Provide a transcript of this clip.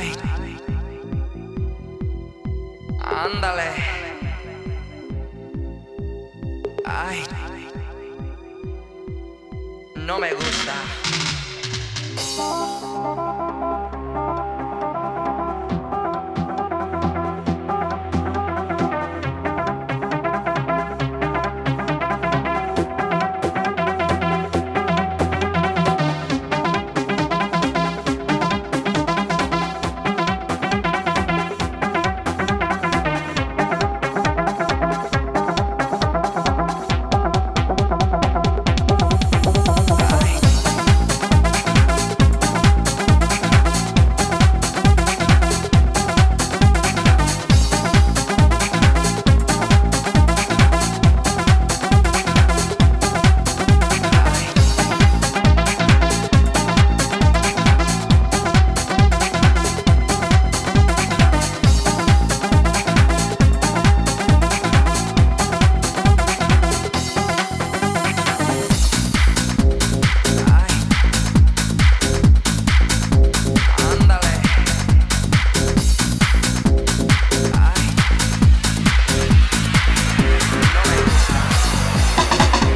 Ay. Ándale. Ay. No me gusta.